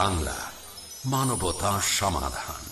বাংলা মানবতা সমাধান।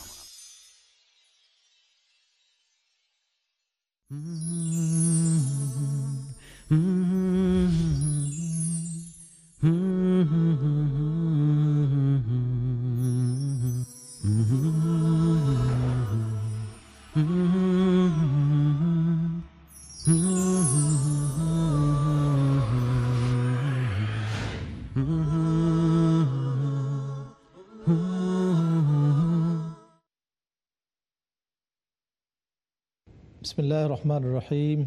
বিসমিল্লাহ রহমান রহিম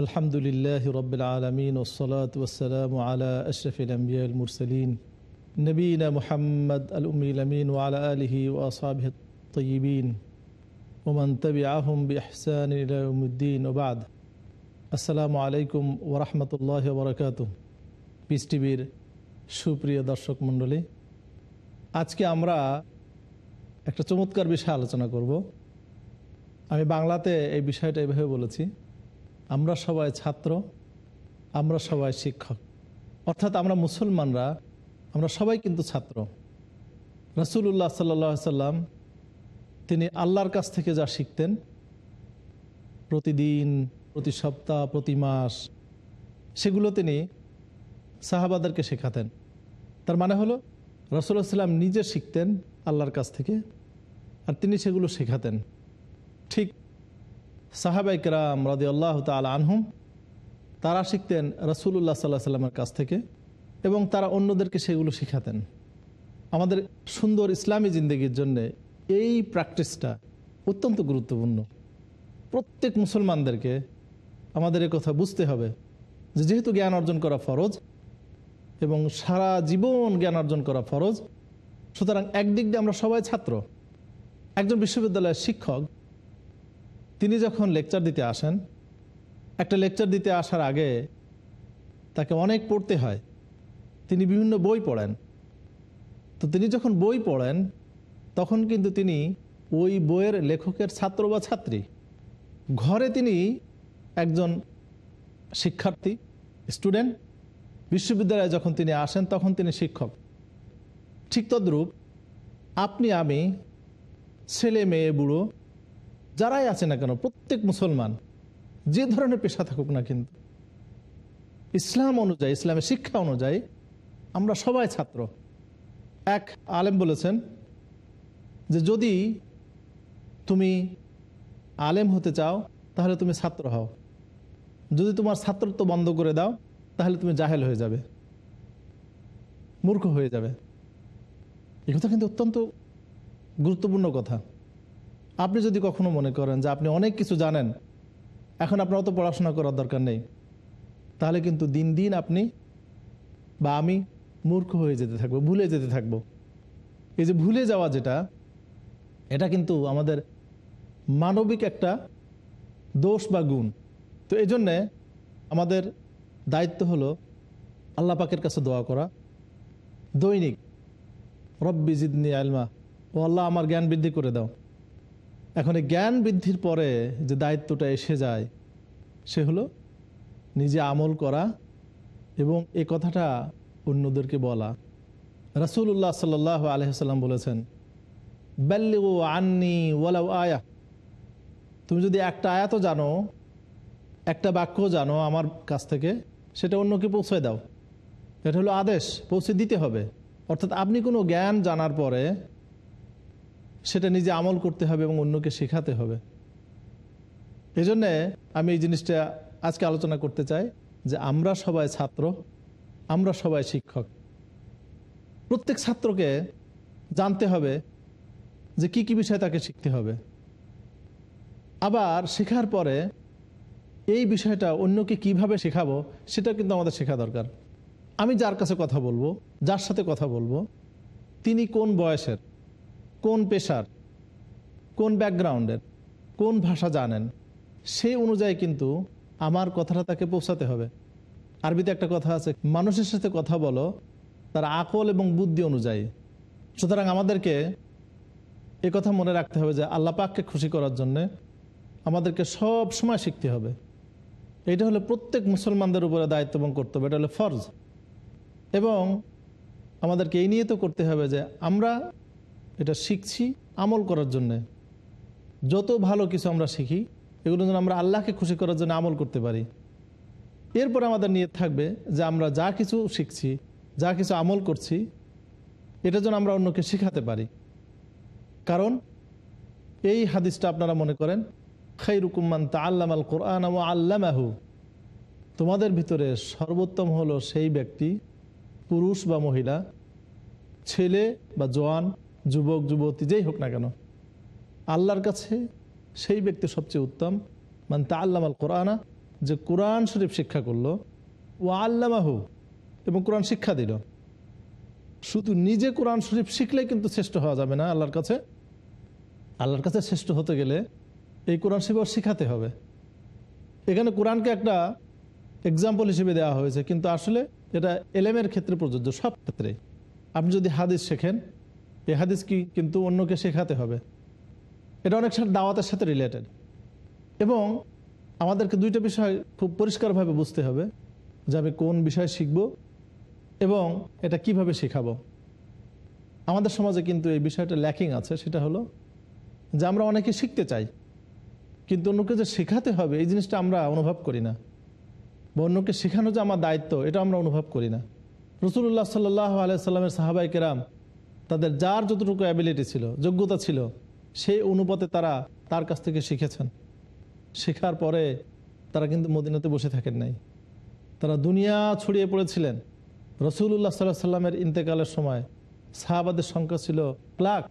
আলহামদুলিল্লাহ রবিল আলমিন ওসলাত ওসালাম আলা আশরফিল আম্বিয়াল মুরসলিন নবীনা মোহাম্মদ আল উমিল আমিন ওয়ালা আলহি ওয়াসাব তয়িবিন ওমান তবি আহম ওবাদ আসসালামু আলাইকুম ওরহমতুল্লাহ বরকাত পিস টিভির সুপ্রিয় দর্শক মণ্ডলী, আজকে আমরা একটা চমৎকার বিষয়ে আলোচনা করব। আমি বাংলাতে এই বিষয়টা এভাবে বলেছি, আমরা সবাই ছাত্র, আমরা সবাই শিক্ষক। অর্থাৎ আমরা মুসলমানরা, আমরা সবাই কিন্তু ছাত্র। রসুল্লাহ সাল্লা সাল্লাম, তিনি আল্লাহর কাছ থেকে যা শিখতেন, প্রতিদিন, প্রতি সপ্তাহ, প্রতি মাস, সেগুলো তিনি সাহাবাদেরকে শেখাতেন। তার মানে হলো রসুল্লাহ সাল্লাম নিজে শিখতেন আল্লাহর কাছ থেকে, আর তিনি সেগুলো শেখাতেন। ঠিক সাহাবাইকরাম রাদি আল্লাহ তাল আনহুম, তারা শিখতেন রসুল্লাহ সাল্লাহ সাল্লামের কাছ থেকে এবং তারা অন্যদেরকে সেগুলো শিখাতেন। আমাদের সুন্দর ইসলামী জিন্দগির জন্য এই প্র্যাকটিসটা অত্যন্ত গুরুত্বপূর্ণ। প্রত্যেক মুসলমানদেরকে আমাদের কথা বুঝতে হবে যে যেহেতু জ্ঞান অর্জন করা ফরজ এবং সারা জীবন জ্ঞান অর্জন করা ফরজ, সুতরাং একদিক দিয়ে আমরা সবাই ছাত্র, একজন বিশ্ববিদ্যালয়ের শিক্ষক তিনি যখন লেকচার দিতে আসেন, একটা লেকচার দিতে আসার আগে তাকে অনেক পড়তে হয়। তিনি বিভিন্ন বই পড়েন। তো তিনি যখন বই পড়েন, তখন কিন্তু তিনি ওই বইয়ের লেখকের ছাত্র বা ছাত্রী। ঘরে তিনি একজন শিক্ষার্থী স্টুডেন্ট বিশ্ববিদ্যালয়ে যখন তিনি আসেন, তখন তিনি শিক্ষক। ঠিক তদ্রূপ, আপনি আমি ছেলে, মেয়ে, বুড়ো যারাই আছে না কেন, প্রত্যেক মুসলমান যে ধরনের পেশা থাকুক না কিন্তু, ইসলাম অনুযায়ী, ইসলামের শিক্ষা অনুযায়ী আমরা সবাই ছাত্র। এক আলেম বলেছেন যে, যদি তুমি আলেম হতে চাও, তাহলে তুমি ছাত্র হও। যদি তোমার ছাত্রত্ব বন্ধ করে দাও, তাহলে তুমি জাহেল হয়ে যাবে, মূর্খ হয়ে যাবে। এ কথা কিন্তু অত্যন্ত গুরুত্বপূর্ণ কথা। আপনি যদি কখনো মনে করেন যে আপনি অনেক কিছু জানেন, এখন আপনার অত পড়াশোনা করার দরকার নেই, তাহলে কিন্তু দিন দিন আপনি বা আমি মূর্খ হয়ে যেতে থাকব, ভুলে যেতে থাকব। এই যে ভুলে যাওয়া যেটা, এটা কিন্তু আমাদের মানবিক একটা দোষ বা গুণ। তো এই জন্যে আমাদের দায়িত্ব হলো আল্লাহ পাকের কাছে দোয়া করা। দৈনিক, রব্বি জিদনি আলমা ও আল্লাহ আমার জ্ঞান বৃদ্ধি করে দাও। এখন এই জ্ঞান বৃদ্ধির পরে যে দায়িত্বটা এসে যায়, সে হলো নিজে আমল করা এবং এ কথাটা অন্যদেরকে বলা। রাসুল্লাহ সাল আলহিসাল্লাম বলেছেন ব্যাল্লি ও আন্নি ওয়ালাউ আয়া। তুমি যদি একটা আয়াতও জানো, একটা বাক্য জানো আমার কাছ থেকে, সেটা অন্যকে পৌঁছে দাও। এটা হলো আদেশ, পৌঁছে দিতে হবে। অর্থাৎ আপনি কোনো জ্ঞান জানার পরে সেটা নিজে আমল করতে হবে এবং অন্যকে শেখাতে হবে। এই জন্যে আমি এই জিনিসটা আজকে আলোচনা করতে চাই যে আমরা সবাই ছাত্র, আমরা সবাই শিক্ষক। প্রত্যেক ছাত্রকে জানতে হবে যে কি কি বিষয় তাকে শিখতে হবে। আবার শেখার পরে এই বিষয়টা অন্যকে কীভাবে শেখাবো সেটা কিন্তু আমাদের শেখা দরকার। আমি যার কাছে কথা বলব, যার সাথে কথা বলব, তিনি কোন বয়সের? কোন পেশার, কোন ব্যাকগ্রাউন্ডের, কোন ভাষা জানেন সেই অনুযায়ী কিন্তু আমার কথাটা তাকে পৌঁছাতে হবে। আরবিতে একটা কথা আছে, মানুষের সাথে কথা বলো, তার আকল এবং বুদ্ধি অনুযায়ী। সুতরাং আমাদেরকে এ কথা মনে রাখতে হবে যে আল্লাহ পাককে খুশি করার জন্যে আমাদেরকে সব সময় শিখতে হবে। এটা হলো প্রত্যেক মুসলমানদের উপরে দায়িত্ব এবং কর্তব্য, এটা হলো ফরজ। এবং আমাদেরকে এই নিয়ে তো করতে হবে যে আমরা এটা শিখছি আমল করার জন্যে। যত ভালো কিছু আমরা শিখি, এগুলো যেন আমরা আল্লাহকে খুশি করার জন্য আমল করতে পারি। এরপর আমাদের নিয়ে থাকবে যে আমরা যা কিছু শিখছি, যা কিছু আমল করছি, এটা যেন আমরা অন্যকে শেখাতে পারি। কারণ এই হাদিসটা আপনারা মনে করেন খৈরুকুম্মান তা আল্লাম আল কোরআন ও আল্লামাহু। তোমাদের ভিতরে সর্বোত্তম হলো সেই ব্যক্তি, পুরুষ বা মহিলা, ছেলে বা জওয়ান যুবক, যুবতী, যেই হোক না কেন, আল্লাহর কাছে সেই ব্যক্তি সবচেয়ে উত্তম। মানে তা আল্লাম আল কোরআনা যে কোরআন শরীফ শিক্ষা করল, ও আল্লামাহু, এবং কোরআন শিক্ষা দিল। শুধু নিজে কোরআন শরীফ শিখলেই কিন্তু শ্রেষ্ঠ হওয়া যাবে না আল্লাহর কাছে। আল্লাহর কাছে শ্রেষ্ঠ হতে গেলে এই কোরআন শরীফ শিখাতে হবে। এখানে কোরআনকে একটা এক্সাম্পল হিসেবে দেওয়া হয়েছে, কিন্তু আসলে এটা এলেমের ক্ষেত্রে প্রযোজ্য সব ক্ষেত্রে আপনি যদি হাদিস শেখেন এই হাদিস কি কিন্তু অন্যকে শেখাতে হবে। এটা অনেক সাথে দাওয়াতের সাথে রিলেটেড এবং আমাদেরকে দুইটা বিষয় খুব পরিষ্কারভাবে বুঝতে হবে যে আমি কোন বিষয় শিখব এবং এটা কীভাবে শেখাবো। আমাদের সমাজে কিন্তু এই বিষয়টা ল্যাকিং আছে, সেটা হলো যে আমরা অনেকে শিখতে চাই, কিন্তু অন্যকে যে শেখাতে হবে, এই জিনিসটা আমরা অনুভব করি না। বা অন্যকে শেখানো যে আমার দায়িত্ব, এটা আমরা অনুভব করি না। রসুল্লাহ সাল্লাহ আলাইসাল্লামের সাহাবাই কেরাম তাদের যার যতটুকু অ্যাবিলিটি ছিল, যোগ্যতা ছিল, সেই অনুপাতে তারা তার কাছ থেকে শিখেছেন। শেখার পরে তারা কিন্তু মদিনাতে বসে থাকেন নাই। তারা দুনিয়া ছড়িয়ে পড়েছিলেন। রসুল্লাহ সাল্লাহ সাল্লামের ইন্তেকালের সময় সাহাবাদের সংখ্যা ছিল লাখ।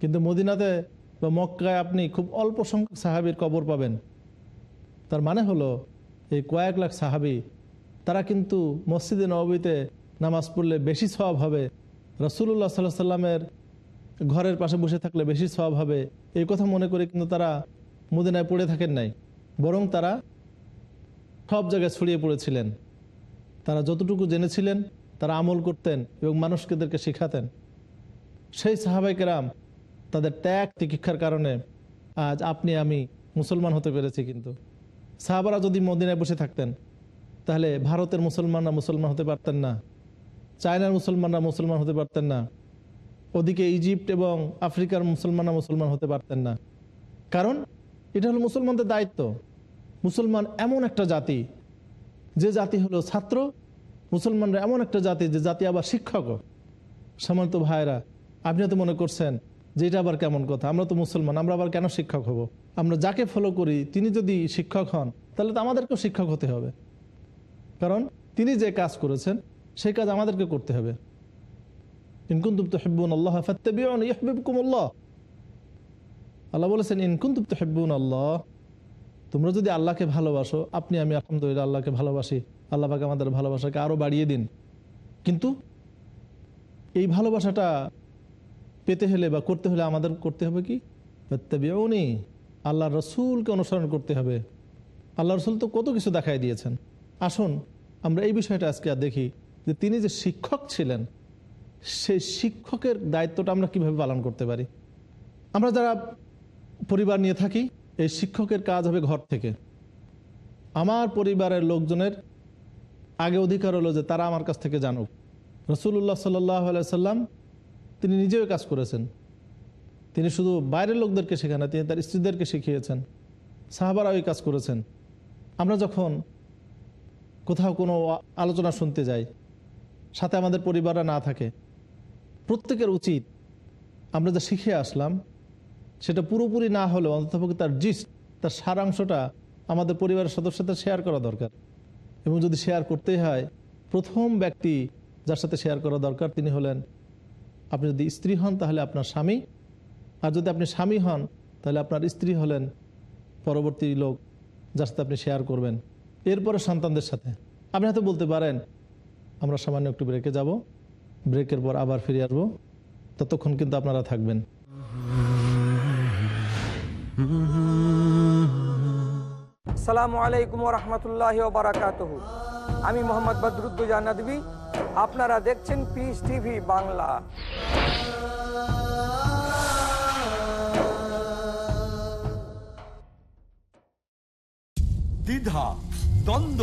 কিন্তু মদিনাতে বা মক্কায় আপনি খুব অল্প সংখ্যক সাহাবির কবর পাবেন। তার মানে হলো, এই কয়েক লাখ সাহাবি, তারা কিন্তু মসজিদে নবীতে নামাজ পড়লে বেশি সব হবে রসুল্লাহ সাল্লাহ সাল্লামের ঘরের পাশে বসে থাকলে বেশি সব হবে। এই কথা মনে করে কিন্তু তারা মদিনায় পড়ে থাকেন নাই, বরং তারা সব জায়গায় ছড়িয়ে পড়েছিলেন। তারা যতটুকু জেনেছিলেন, তারা আমল করতেন এবং মানুষকেদেরকে শেখাতেন। সেই সাহাবাইকেরাম তাদের ত্যাগ তিকিক্ষার কারণে আজ আপনি, আমি মুসলমান হতে পেরেছি কিন্তু। সাহাবারা যদি মদিনায় বসে থাকতেন, তাহলে ভারতের মুসলমানরা মুসলমান হতে পারতেন না। চায়নার মুসলমানরা মুসলমান হতে পারতেন না। ওদিকে ইজিপ্ট এবং আফ্রিকার মুসলমানরা মুসলমান হতে পারতেন না। কারণ এটা হলো মুসলমানদের দায়িত্ব। মুসলমান এমন একটা জাতি, যে জাতি হলো ছাত্র। মুসলমানরা এমন একটা জাতি, যে জাতি আবার শিক্ষকও সামান্ত ভাইরা আপনি তো মনে করছেন যে এটা আবার কেমন কথা? আমরা তো মুসলমান, আমরা আবার কেন শিক্ষক হব? আমরা যাকে ফলো করি, তিনি যদি শিক্ষক হন, তাহলে তো আমাদেরকেও শিক্ষক হতে হবে। কারণ তিনি যে কাজ করেছেন সেই কাজ আমাদেরকে করতে হবে। আল্লাহ আল্লাহ আল্লাহ বলেছেন ইনকুন্তুম তো হেব্বুন আল্লাহ, তোমরা যদি আল্লাহকে ভালোবাসো, আপনি আমি আলহামদুলিল্লাহ আল্লাহকে ভালোবাসি, আল্লাহ পাকে আমাদের ভালোবাসাকে আরও বাড়িয়ে দিন। কিন্তু এই ভালোবাসাটা পেতে হলে বা করতে হলে আমাদের করতে হবে কি? ফাত্তাবিউনি আল্লাহ রসুলকে অনুসরণ করতে হবে। আল্লাহ রসুল তো কত কিছু দেখাই দিয়েছেন। আসুন, আমরা এই বিষয়টা আজকে আর দেখি। যে তিনি যে শিক্ষক ছিলেন, সেই শিক্ষকের দায়িত্বটা আমরা কীভাবে পালন করতে পারি? আমরা যারা পরিবার নিয়ে থাকি, এই শিক্ষকের কাজ হবে ঘর থেকে। আমার পরিবারের লোকজনের আগে অধিকার হলো যে তারা আমার কাছ থেকে জানুক। রসুল্লাহ সাল্লাহ সাল্লাম তিনি নিজেও কাজ করেছেন। তিনি শুধু বাইরের লোকদেরকে শেখান তিনি তার স্ত্রীদেরকে শিখিয়েছেন। সাহাবারা ওই কাজ করেছেন। আমরা যখন কোথাও কোনো আলোচনা শুনতে যাই সাথে আমাদের পরিবাররা না থাকে। প্রত্যেকের উচিত আমরা যা শিখে আসলাম, সেটা পুরোপুরি না হলেও অন্ততপক্ষে তার জিস তার সারাংশটা আমাদের পরিবারের সদস্যদের শেয়ার করা দরকার। এবং যদি শেয়ার করতেই হয়, প্রথম ব্যক্তি যার সাথে শেয়ার করা দরকার তিনি হলেন, আপনি যদি স্ত্রী হন তাহলে আপনার স্বামী, আর যদি আপনি স্বামী হন তাহলে আপনার স্ত্রী হলেন পরবর্তী লোক যার সাথে আপনি শেয়ার করবেন। এরপরে সন্তানদের সাথে। আপনি হয়তো বলতে পারেন আমরা সামান্য একটু ব্রেকে যাব। ব্রেকের পর আবার ফিরে আসব। ততক্ষণ কিন্তু আপনারা থাকবেন। আসসালামু আলাইকুম রহমতুল্লাহ বারাকাত আমি মোহাম্মদ বদরুদ্দুজা নদী আপনারা দেখছেন পিস টিভি বাংলা। দ্বিধা দ্বন্দ্ব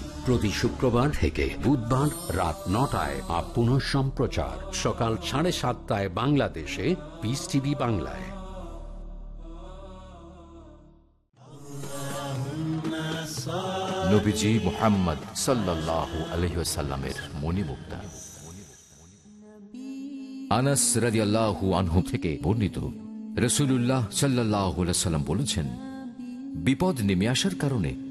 প্রতি শুক্রবার থেকে বুধবার রাত নটায় আর পুনঃ সম্প্রচার। সকাল সাড়ে সাতটায় বাংলাদেশে পিস টিভি বাংলায়। আনাস থেকে বর্ণিত বলেছেন, বিপদ নেমে আসার কারণে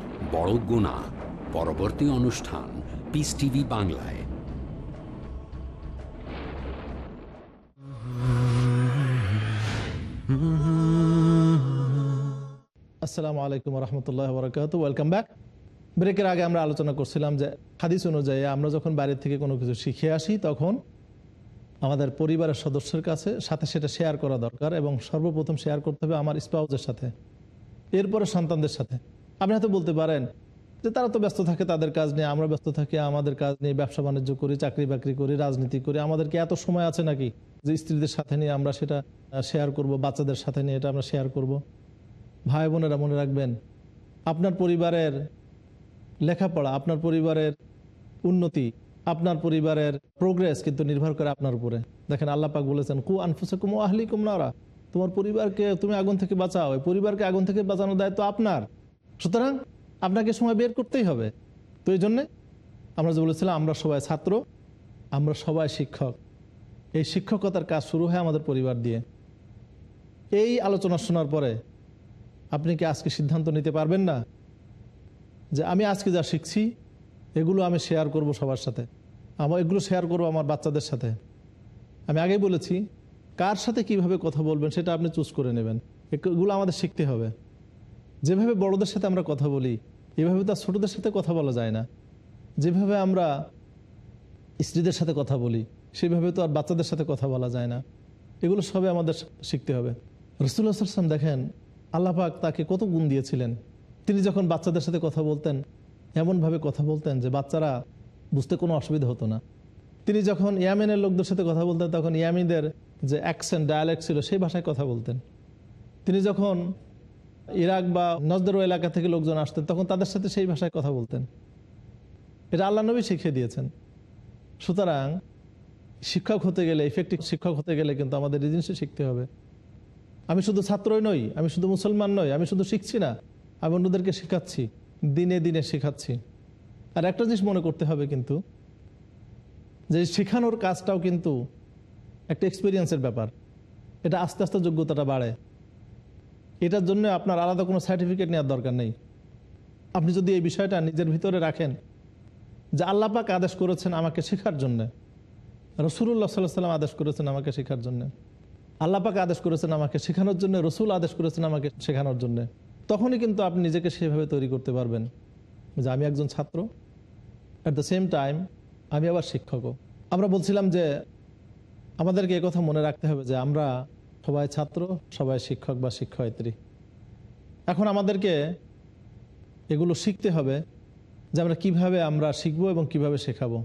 বড় গুণা। পরবর্তী অনুষ্ঠান পিস টিভি বাংলায়। আসসালামু আলাইকুম রহমতুল্লাহ বরকাত। ওয়েলকাম ব্যাক ব্রেকের আগে আমরা আলোচনা করছিলাম যে হাদিস অনুযায়ী আমরা যখন বাইরের থেকে কোনো কিছু শিখে আসি, তখন আমাদের পরিবারের সদস্যের কাছে সাথে সেটা শেয়ার করা দরকার এবং সর্বপ্রথম শেয়ার করতে হবে আমার স্পাউজের সাথে, এরপরে সন্তানদের সাথে। আপনি হয়তো বলতে পারেন যে তারা তো ব্যস্ত থাকে তাদের কাজ নিয়ে, আমরা ব্যস্ত থাকি, আমাদের কাজ নিয়ে ব্যবসা বাণিজ্য করি, চাকরি বাকরি করি, রাজনীতি করি। আমাদেরকে এত সময় আছে নাকি যে স্ত্রীদের সাথে নিয়ে আমরা সেটা শেয়ার করব, বাচ্চাদের সাথে নিয়ে এটা আমরা শেয়ার করব? ভাই বোনেরা মনে রাখবেন, আপনার পরিবারের লেখাপড়া, আপনার পরিবারের উন্নতি, আপনার পরিবারের প্রোগ্রেস কিন্তু নির্ভর করে আপনার উপরে। দেখেন আল্লাহ পাক বলেছেন, কু আনফুসে কুমো আহলি কুমনারা তোমার পরিবারকে তুমি আগুন থেকে বাঁচাও পরিবারকে আগুন থেকে বাঁচানোর দায়িত্ব আপনার। সুতরাং আপনাকে সময় বের করতেই হবে। তো এই জন্যে আমরা যে বলেছিলাম, আমরা সবাই ছাত্র, আমরা সবাই শিক্ষক। এই শিক্ষকতার কাজ শুরু হয় আমাদের পরিবার দিয়ে। এই আলোচনা শোনার পরে আপনি কি আজকে সিদ্ধান্ত নিতে পারবেন না? যে আমি আজকে যা শিখছি, এগুলো আমি শেয়ার করব সবার সাথে। আমার এগুলো শেয়ার করব আমার বাচ্চাদের সাথে। আমি আগেই বলেছি, কার সাথে কীভাবে কথা বলবেন সেটা আপনি চুজ করে নেবেন। এগুলো আমাদের শিখতে হবে। যেভাবে বড়দের সাথে আমরা কথা বলি, এভাবে তো আর ছোটদের সাথে কথা বলা যায় না। যেভাবে আমরা স্ত্রীদের সাথে কথা বলি, সেভাবে তো আর বাচ্চাদের সাথে কথা বলা যায় না। এগুলো সবে আমাদের শিখতে হবে। রসুল্লাহ সাল্লাম দেখেন, আল্লাহ পাক তাকে কত গুণ দিয়েছিলেন। তিনি যখন বাচ্চাদের সাথে কথা বলতেন, এমনভাবে কথা বলতেন যে বাচ্চারা বুঝতে কোনো অসুবিধা হতো না। তিনি যখন ইয়ামিনের লোকদের সাথে কথা বলতেন, তখন ইয়ামিনদের যে অ্যাকসেন্ট ডায়ালেক্ট ছিল, সেই ভাষায় কথা বলতেন। তিনি যখন ইরাক বা নজদের এলাকা থেকে লোকজন আসতেন, তখন তাদের সাথে সেই ভাষায় কথা বলতেন। এটা আল্লাহ নবী শিখিয়ে দিয়েছেন। সুতরাং শিক্ষক হতে গেলে ইফেক্টিভ শিক্ষক হতে গেলে কিন্তু আমাদের এই জিনিসটা শিখতে হবে। আমি শুধু ছাত্রই নই, আমি শুধু মুসলমান নই, আমি শুধু শিখছি না, আমি অন্যদেরকে শেখাচ্ছি, দিনে দিনে শেখাচ্ছি। আর একটা জিনিস মনে করতে হবে কিন্তু, যে শেখানোর কাজটাও কিন্তু একটা এক্সপিরিয়েন্সের ব্যাপার। এটা আস্তে আস্তে যোগ্যতাটা বাড়ে। এটার জন্য আপনার আলাদা কোনো সার্টিফিকেট নেওয়ার দরকার নেই। আপনি যদি এই বিষয়টা নিজের ভিতরে রাখেন যে আল্লাপাক আদেশ করেছেন আমাকে শেখার জন্যে। রসুল্লাহ সাল্লাহ সাল্লাম আদেশ করেছেন আমাকে শেখার জন্যে। আল্লাপাক আদেশ করেছেন আমাকে শেখানোর জন্য, রসুল আদেশ করেছেন আমাকে শেখানোর জন্য। তখনই কিন্তু আপনি নিজেকে সেভাবে তৈরি করতে পারবেন যে আমি একজন ছাত্র। অ্যাট দ্য সেম টাইম আমি আবার শিক্ষকও। আমরা বলছিলাম যে আমাদেরকে কথা মনে রাখতে হবে যে আমরা সবাই ছাত্র, সবাই শিক্ষক বা শিক্ষয়িত্রী। এখন আমাদেরকে এগুলো শিখতে হবে যে আমরা কীভাবে আমরা শিখব এবং কীভাবে শেখাবো।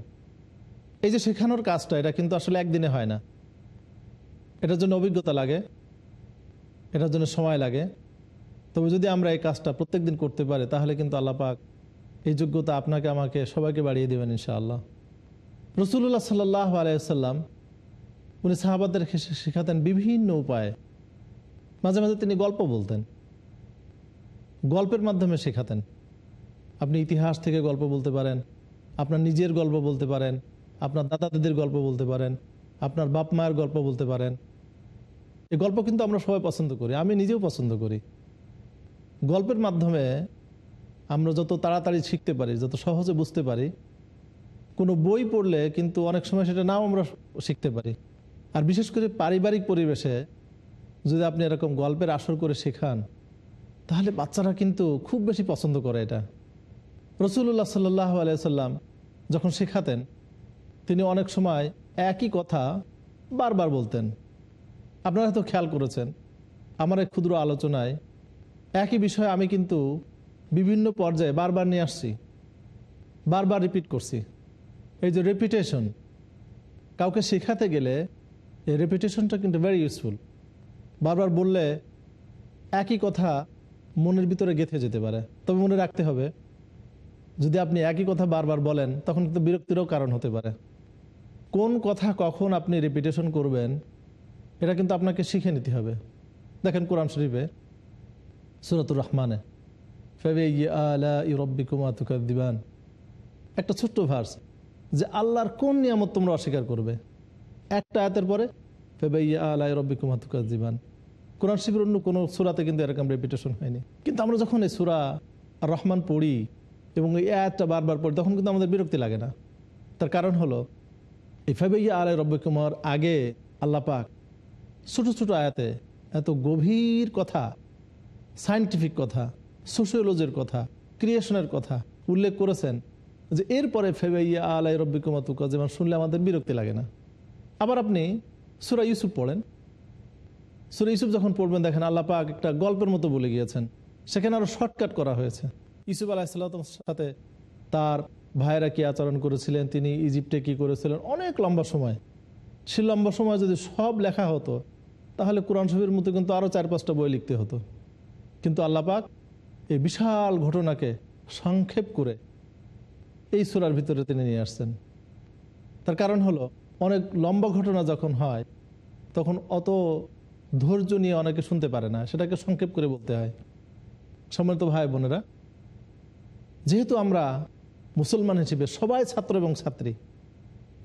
এই যে শেখানোর কাজটা, এটা কিন্তু আসলে একদিনে হয় না। এটার জন্য অভিজ্ঞতা লাগে, এটার জন্য সময় লাগে। তবে যদি আমরা এই কাজটা প্রত্যেক দিন করতে পারি, তাহলে কিন্তু আল্লাহ পাক এই যোগ্যতা আপনাকে, আমাকে সবাইকে বাড়িয়ে দেবেন ইনশাআল্লাহ। রসুল্লাহ সাল্লাহ আলাইসাল্লাম উনি সাহাবাদের শেখাতেন বিভিন্ন উপায়ে। মাঝে মাঝে তিনি গল্প বলতেন। গল্পের মাধ্যমে শেখাতেন। আপনি ইতিহাস থেকে গল্প বলতে পারেন, আপনার নিজের গল্প বলতে পারেন, আপনার দাদা দাদির গল্প বলতে পারেন, আপনার বাপ মায়ের গল্প বলতে পারেন। এই গল্প কিন্তু আমরা সবাই পছন্দ করি, আমি নিজেও পছন্দ করি। গল্পের মাধ্যমে আমরা যত তাড়াতাড়ি শিখতে পারি, যত সহজে বুঝতে পারি, কোনো বই পড়লে কিন্তু অনেক সময় সেটা নাও আমরা শিখতে পারি। আর বিশেষ করে পারিবারিক পরিবেশে যদি আপনি এরকম গল্পের আসর করে শেখান, তাহলে বাচ্চারা কিন্তু খুব বেশি পছন্দ করে এটা। রসুল্লাহ সাল্লাহ আলাইসাল্লাম যখন শেখাতেন, তিনি অনেক সময় একই কথা বারবার বলতেন। আপনারা তো খেয়াল করেছেন, আমার এক ক্ষুদ্র আলোচনায় একই বিষয় আমি কিন্তু বিভিন্ন পর্যায়ে বারবার নিয়ে আসছি, বারবার রিপিট করছি। এই যে রেপিটেশন কাউকে শেখাতে গেলে এই রেপিটেশনটা কিন্তু ভেরি ইউজফুল বারবার বললে একই কথা মনের ভিতরে গেঁথে যেতে পারে। তবে মনে রাখতে হবে, যদি আপনি একই কথা বারবার বলেন, তখন কিন্তু বিরক্তিরও কারণ হতে পারে। কোন কথা কখন আপনি রিপিটেশন করবেন, এটা কিন্তু আপনাকে শিখে নিতে হবে। দেখেন কোরআন শরীফে, সুরতুর রহমানে ফেবে আলা ইরব্বিকুমা তুকাদ্দিবান? একটা ছোট্ট ভার্স যে আল্লাহর কোন নিয়ামত তোমরা অস্বীকার করবে? একটা আয়াতের পরে ফেবে আলা ইরব্বিকুমা তুকাদ্দিবান কোরআন শিবির অন্য কোনো সুরাতে কিন্তু এরকম রেপিটেশন হয়নি। কিন্তু আমরা যখন এই সুরা রহমান পড়ি এবং এই আয়াতটা বারবার পড়ি, তখন কিন্তু আমাদের বিরক্তি লাগে না। তার কারণ হলো, এই ফেবে আলাই রব্বে কুমার আগে আল্লাহ পাক ছোটো ছোটো আয়াতে এত গভীর কথা সায়েন্টিফিক কথা সোশিওলজির কথা ক্রিয়েশনের কথা উল্লেখ করেছেন যে এরপরে ফেবাইয়া আলাই রব্বি কুমাতুকা যেমন শুনলে আমাদের বিরক্তি লাগে না। আবার আপনি সুরা ইউসুফ পড়েন। সুরা ইউসুফ যখন পড়বেন, দেখেন আল্লাহ পাক একটা গল্পের মতো বলে গিয়েছেন। সেখানে আরও শর্টকাট করা হয়েছে। ইউসুফ আলাহিসাল্লাম সাথে তার ভাইয়েরা কি আচরণ করেছিলেন, তিনি ইজিপ্টে কি করেছিলেন, অনেক লম্বা সময়। সে লম্বা সময় যদি সব লেখা হতো, তাহলে কোরআন শরীফের মতো কিন্তু আরও চার পাঁচটা বই লিখতে হতো। কিন্তু আল্লাপাক এই বিশাল ঘটনাকে সংক্ষেপ করে এই সুরার ভিতরে তিনি নিয়ে আসছেন। তার কারণ হলো অনেক লম্বা ঘটনা যখন হয়, তখন অত ধৈর্য নিয়ে অনেকে শুনতে পারে না। সেটাকে সংক্ষেপ করে বলতে হয়। সম্মানিত ভাই বোনেরা, যেহেতু আমরা মুসলমান হিসেবে সবাই ছাত্র এবং ছাত্রী,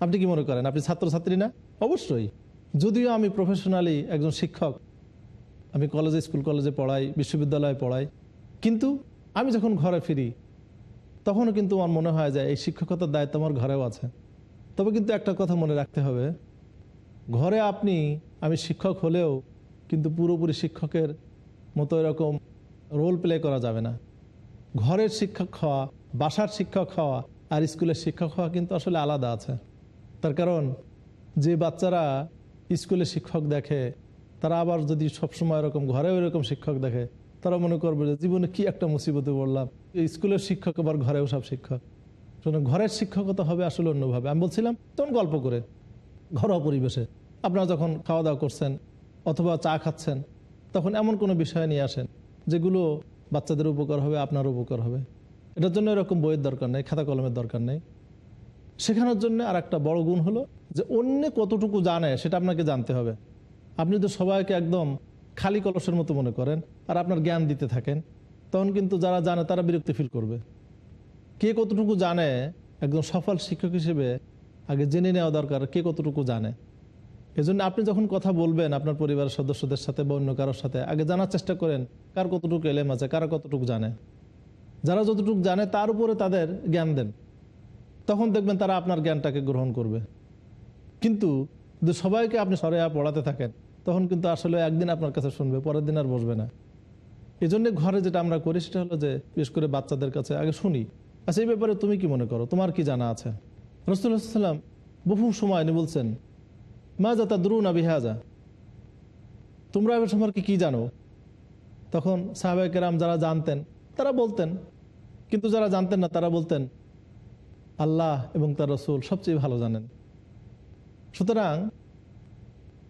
আপনি কি মনে করেন, আপনি ছাত্র ছাত্রী না? অবশ্যই। যদিও আমি প্রফেশনালি একজন শিক্ষক, আমি কলেজে স্কুল কলেজে পড়াই, বিশ্ববিদ্যালয়ে পড়াই, কিন্তু আমি যখন ঘরে ফিরি, তখনও কিন্তু আমার মনে হয় যে এই শিক্ষকতার দায়িত্ব আমার ঘরেও আছে। তবে কিন্তু একটা কথা মনে রাখতে হবে। ঘরে আপনি, আমি শিক্ষক হলেও কিন্তু পুরোপুরি শিক্ষকের মতো এরকম রোল প্লে করা যাবে না। ঘরের শিক্ষক হওয়া, বাসার শিক্ষক হওয়া আর স্কুলের শিক্ষক হওয়া কিন্তু আসলে আলাদা আছে। তার কারণ, যে বাচ্চারা স্কুলে শিক্ষক দেখে, তারা আবার যদি সবসময় এরকম ঘরেও এরকম শিক্ষক দেখে, তারা মনে করবে যে, জীবনে কি একটা মুসিবতে পড়লাম। স্কুলের শিক্ষক আবার ঘরেও সব শিক্ষক। শুনুন ঘরের শিক্ষকতা হবে আসলে অন্যভাবে। আমি বলছিলাম, তখন গল্প করে, ঘরোয়া পরিবেশে। আপনারা যখন খাওয়া দাওয়া করছেন অথবা চা খাচ্ছেন, তখন এমন কোনো বিষয় নিয়ে আসেন যেগুলো বাচ্চাদের উপকার হবে, আপনার উপকার হবে। এটার জন্য এরকম বইয়ের দরকার নেই খাতা কলমের দরকার নেই। শেখানোর জন্য আর একটা বড় গুণ হলো যে অন্য কতটুকু জানে সেটা আপনাকে জানতে হবে। আপনি তো সবাইকে একদম খালি কলসের মতো মনে করেন আর আপনার জ্ঞান দিতে থাকেন। তখন কিন্তু যারা জানে তারা বিরক্তি ফিল করবে। কে কতটুকু জানে, একজন সফল শিক্ষক হিসেবে আগে জেনে নেওয়া দরকার কে কতটুকু জানে। এজন্য আপনি যখন কথা বলবেন আপনার পরিবারের সদস্যদের সাথে বা অন্য কারোর সাথে, আগে জানার চেষ্টা করেন, কার কতটুকু এলেম আছে, কারা কতটুকু জানে। যারা যতটুকু জানে তার উপরে তাদের জ্ঞান দেন। তখন দেখবেন তারা আপনার জ্ঞানটাকে গ্রহণ করবে। কিন্তু যদি সবাইকে আপনি সরে পড়াতে থাকেন, তখন কিন্তু আসলে একদিন আপনার কাছে শুনবে, পরের দিন আর বসবে না। এই ঘরে যেটা আমরা করি সেটা হলো যে, বিশেষ করে বাচ্চাদের কাছে আগে শুনি। আচ্ছা এই ব্যাপারে তুমি কি মনে করো? তোমার কি জানা আছে? রসুল্লাহাম বহু সময় উনি বলছেন মা যাতা দ্রুন বিহাজা তোমরা এবার সম্পর্কে কি জানো? তখন সাহাবাহিকেরাম যারা জানতেন, তারা বলতেন, কিন্তু যারা জানতেন না, তারা বলতেন, আল্লাহ এবং তার রসুল সবচেয়ে ভালো জানেন। সুতরাং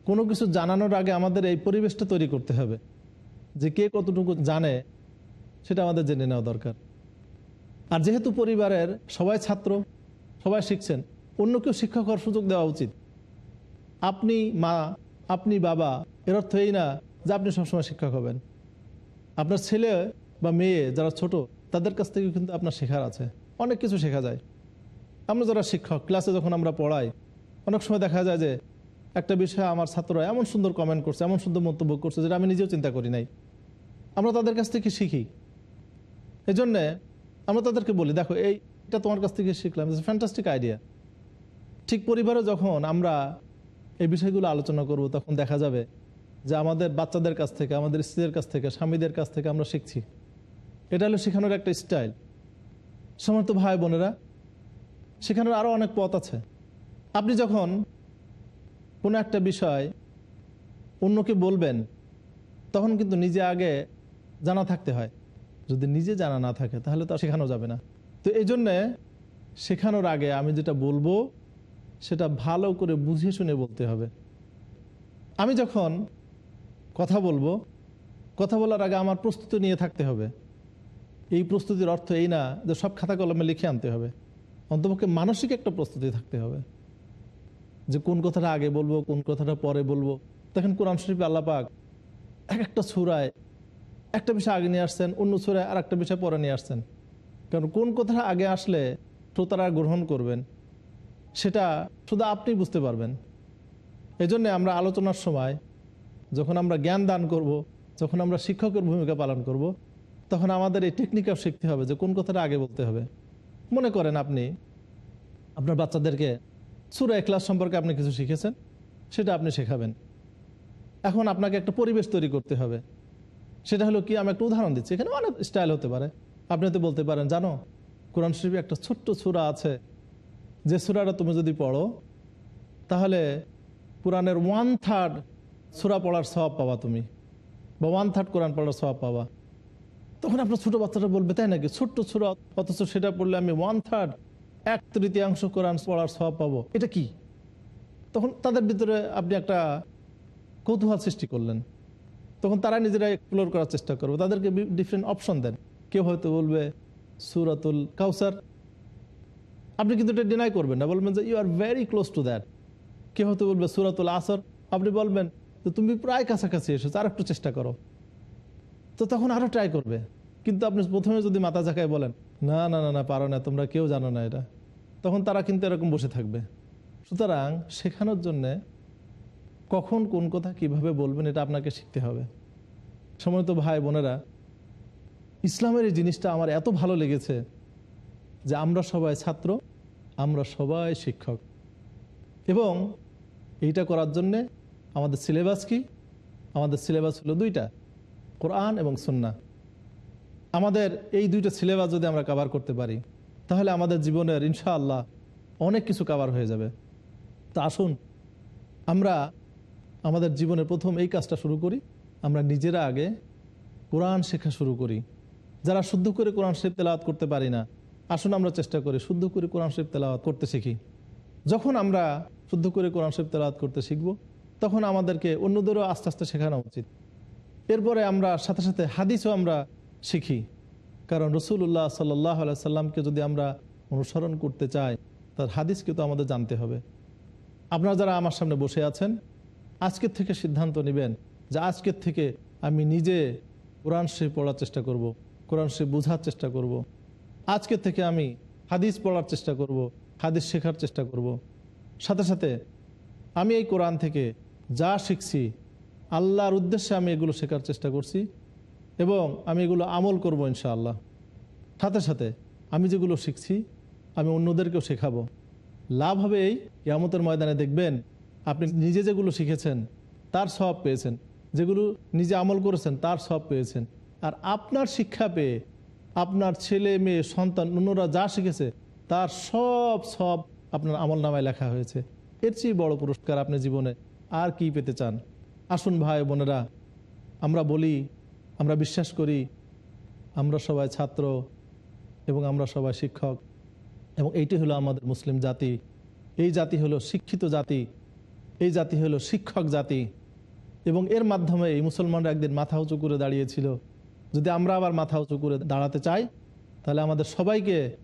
কোনো কিছু জানানোর আগে আমাদের এই পরিবেশটা তৈরি করতে হবে যে কে কতটুকু জানে, সেটা আমাদের জেনে নেওয়া দরকার। আর যেহেতু পরিবারের সবাই ছাত্র, সবাই শিখছেন, অন্য কেউ শিক্ষক হওয়ার সুযোগ দেওয়া উচিত। আপনি মা, আপনি বাবা, এর অর্থ এই না যে আপনি সবসময় শিক্ষক হবেন। আপনার ছেলে বা মেয়ে যারা ছোট, তাদের কাছ থেকে কিন্তু আপনার শেখার আছে। অনেক কিছু শেখা যায়। আমরা যারা শিক্ষক ক্লাসে যখন আমরা পড়াই, অনেক সময় দেখা যায় যে একটা বিষয়ে আমার ছাত্ররা এমন সুন্দর কমেন্ট করছে, এমন সুন্দর মন্তব্য করছে যেটা আমি নিজেও চিন্তা করি নাই। আমরা তাদের কাছ থেকে শিখি। এই জন্যে আমরা তাদেরকে বলি, দেখো এই এটা তোমার কাছ থেকে শিখলাম। ফ্যান্টাস্টিক আইডিয়া ঠিক পরিবারে যখন আমরা এই বিষয়গুলো আলোচনা করব, তখন দেখা যাবে যে আমাদের বাচ্চাদের কাছ থেকে, আমাদের স্ত্রীদের কাছ থেকে, স্বামীদের কাছ থেকে আমরা শিখছি। এটা হলো শেখানোর একটা স্টাইল। সমস্ত ভাই বোনেরা, শেখানোর আরও অনেক পথ আছে। আপনি যখন কোনো একটা বিষয় অন্যকে বলবেন, তখন কিন্তু নিজে আগে জানা থাকতে হয়। যদি নিজে জানা না থাকে, তাহলে তো শেখানো যাবে না। তো এই জন্যে শেখানোর আগে আমি যেটা বলব, সেটা ভালো করে বুঝে শুনে বলতে হবে। আমি যখন কথা বলব, কথা বলার আগে আমার প্রস্তুতি নিয়ে থাকতে হবে। এই প্রস্তুতির অর্থ এই না যে সব খাতা কলমে লিখে আনতে হবে। অন্তপক্ষে মানসিক একটা প্রস্তুতি থাকতে হবে। যে কোন কথাটা আগে বলব, কোন কথাটা পরে বলব। তখন কোরআন শরীফ আল্লাপাক এক একটা ছুরায় একটা বিষয় আগে নিয়ে আসছেন, অন্য ছুরায় আর একটা বিষয় পরে নিয়ে আসছেন। কারণ কোন কথাটা আগে আসলে শ্রোতারা গ্রহণ করবেন, সেটা শুধু আপনি বুঝতে পারবেন। এই জন্যে আমরা আলোচনার সময়, যখন আমরা জ্ঞান দান করব, যখন আমরা শিক্ষকের ভূমিকা পালন করব, তখন আমাদের এই টেকনিকও শিখতে হবে যে কোন কথাটা আগে বলতে হবে। মনে করেন আপনি, আপনার বাচ্চাদেরকে সুরা ক্লাস সম্পর্কে আপনি কিছু শিখেছেন, সেটা আপনি শেখাবেন। এখন আপনাকে একটা পরিবেশ তৈরি করতে হবে। সেটা হলো কি, আমি একটা উদাহরণ দিচ্ছি। এখানে অনেক স্টাইল হতে পারে। আপনি তো বলতে পারেন, জানো, কোরআন শরীফে একটা ছোট্ট সুরা আছে। যে সুরাটা তুমি যদি পড়ো, তাহলে কোরআনের ওয়ান থার্ড সুরা পড়ার স্বভাব পাবা তুমি বা ওয়ান থার্ড কোরআন পড়ার স্বভাব পাবা। তখন আপনার ছোটো বাচ্চাটা বলবে, তাই নাকি? ছোট্ট সুরা, অথচ সেটা পড়লে আমি ওয়ান থার্ড এক তৃতীয়াংশ কোরআন পড়ার স্বভাব পাবো। এটা কি? তখন তাদের ভিতরে আপনি একটা কৌতূহল সৃষ্টি করলেন। তখন তারা নিজেরা এক্সপ্লোর করার চেষ্টা করবে। তাদেরকে ডিফারেন্ট অপশন দেন। কেউ হয়তো বলবে, সুরাতুল কাউসার আপনি কিন্তু এটা ডিনাই করবেন না। বলবেন যে you are very close to that কেউ হয়তো বলবে, সুরাতুল আসর। আপনি বলবেন যে তুমি প্রায় কাছাকাছি এসেছ, আর একটু চেষ্টা করো। তো তখন আরও ট্রাই করবে। কিন্তু আপনি প্রথমে যদি মাথা ঝাঁকায় বলেন, না না না না, পারো না, তোমরা কেউ জানো না এটা। তখন তারা কিন্তু এরকম বসে থাকবে। সুতরাং শেখানোর জন্যে কখন কোন কথা কীভাবে বলবেন এটা আপনাকে শিখতে হবে। সময় তো ভাই বোনেরা, ইসলামের এই জিনিসটা আমার এত ভালো লেগেছে যে আমরা সবাই ছাত্র, আমরা সবাই শিক্ষক। এবং এইটা করার জন্যে আমাদের সিলেবাস কি? আমাদের সিলেবাস হলো দুইটা, কোরআন এবং সুন্না। আমাদের এই দুইটা সিলেবাস যদি আমরা কাভার করতে পারি, তাহলে আমাদের জীবনের ইনশাআল্লাহ অনেক কিছু কাভার হয়ে যাবে। তা আসুন, আমরা আমাদের জীবনে প্রথম এই কাজটা শুরু করি। আমরা নিজেরা আগে কোরআন শেখা শুরু করি। যারা শুদ্ধ করে কোরআন শরীফ তেলাওয়াত করতে পারি না, আসুন আমরা চেষ্টা করি শুদ্ধ করে কোরআন শরীফ তেলাওয়াত করতে শিখি। যখন আমরা শুদ্ধ করে কোরআন শরীফ তেলাওয়াত করতে শিখব, তখন আমাদেরকে অন্যদেরও আস্তে আস্তে শেখানো উচিত। এরপরে আমরা সাথে সাথে হাদিসও আমরা শিখি। কারণ রসুল্লাহ সাল্লাহ সাল্লামকে যদি আমরা অনুসরণ করতে চাই, তার হাদিসকে তো আমাদের জানতে হবে। আপনারা যারা আমার সামনে বসে আছেন আজকের থেকে সিদ্ধান্ত নেবেন যে আজকের থেকে আমি নিজে কোরআন শরীফ পড়ার চেষ্টা করব। কোরআন শরীফ বোঝার চেষ্টা করব। আজকের থেকে আমি হাদিস পড়ার চেষ্টা করব। হাদিস শেখার চেষ্টা করব। সাথে সাথে আমি এই কোরআন থেকে যা শিখছি, আল্লাহর উদ্দেশ্যে আমি এগুলো শেখার চেষ্টা করছি এবং আমি এগুলো আমল করব ইনশাআল্লাহ সাথে সাথে আমি যেগুলো শিখছি, আমি অন্যদেরকেও শেখাবো লাভ হবে এই ইয়ামতের ময়দানে দেখবেন আপনি নিজে যেগুলো শিখেছেন, তার সব পেয়েছেন। যেগুলো নিজে আমল করেছেন, তার সব পেয়েছেন। আর আপনার শিক্ষা পেয়ে আপনার ছেলে, মেয়ে, সন্তান, অন্যরা যা শিখেছে, তার সব সব আপনার আমল নামায় লেখা হয়েছে। এর চেয়ে বড় পুরস্কার আপনি জীবনে আর কি পেতে চান? আসুন ভাই বোনেরা, আমরা বলি, আমরা বিশ্বাস করি, আমরা সবাই ছাত্র এবং আমরা সবাই শিক্ষক। এবং এইটি হলো আমাদের মুসলিম জাতি। এই জাতি হলো শিক্ষিত জাতি। এই জাতি হলো শিক্ষক জাতি। এবং এর মাধ্যমে এই মুসলমানরা একদিন মাথা উঁচু করে দাঁড়িয়েছিল। যদি আমরা আবার মাথা উঁচু করে দাঁড়াতে চাই, তাহলে আমাদের সবাইকে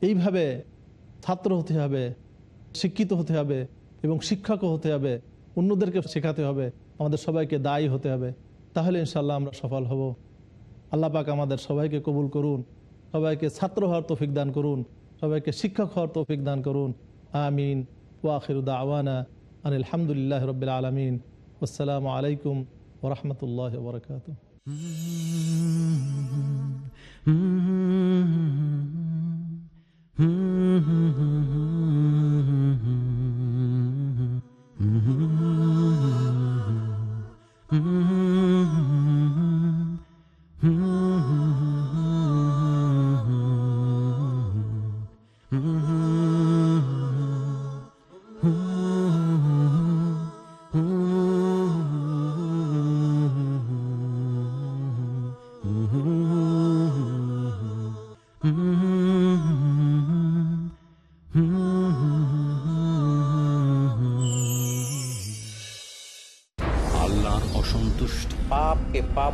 এইভাবে ছাত্র হতে হবে, শিক্ষিত হতে হবে এবং শিক্ষকও হতে হবে, অন্যদেরকে শেখাতে হবে, আমাদের সবাইকে দায়ী হতে হবে। তাহলে ইনশাল্লাহ আমরা সফল হব। আল্লাহ পাক আমাদের সবাইকে কবুল করুন, সবাইকে ছাত্র হওয়ার তৌফিক দান করুন, সবাইকে শিক্ষক হওয়ার তৌফিক দান করুন। আমিন। ওয়াখিরুদ্দা আওয়ানা আনিল হামদুলিল্লাহ রবিল আলমিন আসসালামু আলাইকুম ওরহমতুল্লাহ বরকাত আল্লাহর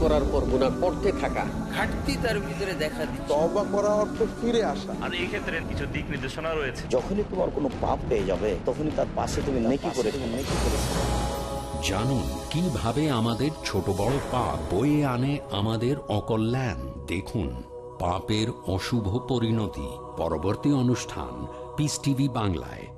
করার পর গুনাহ করতে থাকা। ঘাটতি তার ভিতরে দেখা তবা করা অর্থ ফিরে আসা। আর এই ক্ষেত্রে কিছু দিক নির্দেশনা রয়েছে। যখনই তোমার কোনো পাপ পেয়ে যাবে তখনই তার পাশে তুমি নেকি করে নেকি করে জানুন কীভাবে আমাদের ছোট বড় পাপ বয়ে আনে আমাদের অকল্যাণ। দেখুন পাপের অশুভ পরিণতি। পরবর্তী অনুষ্ঠান পিস টিভি বাংলায়।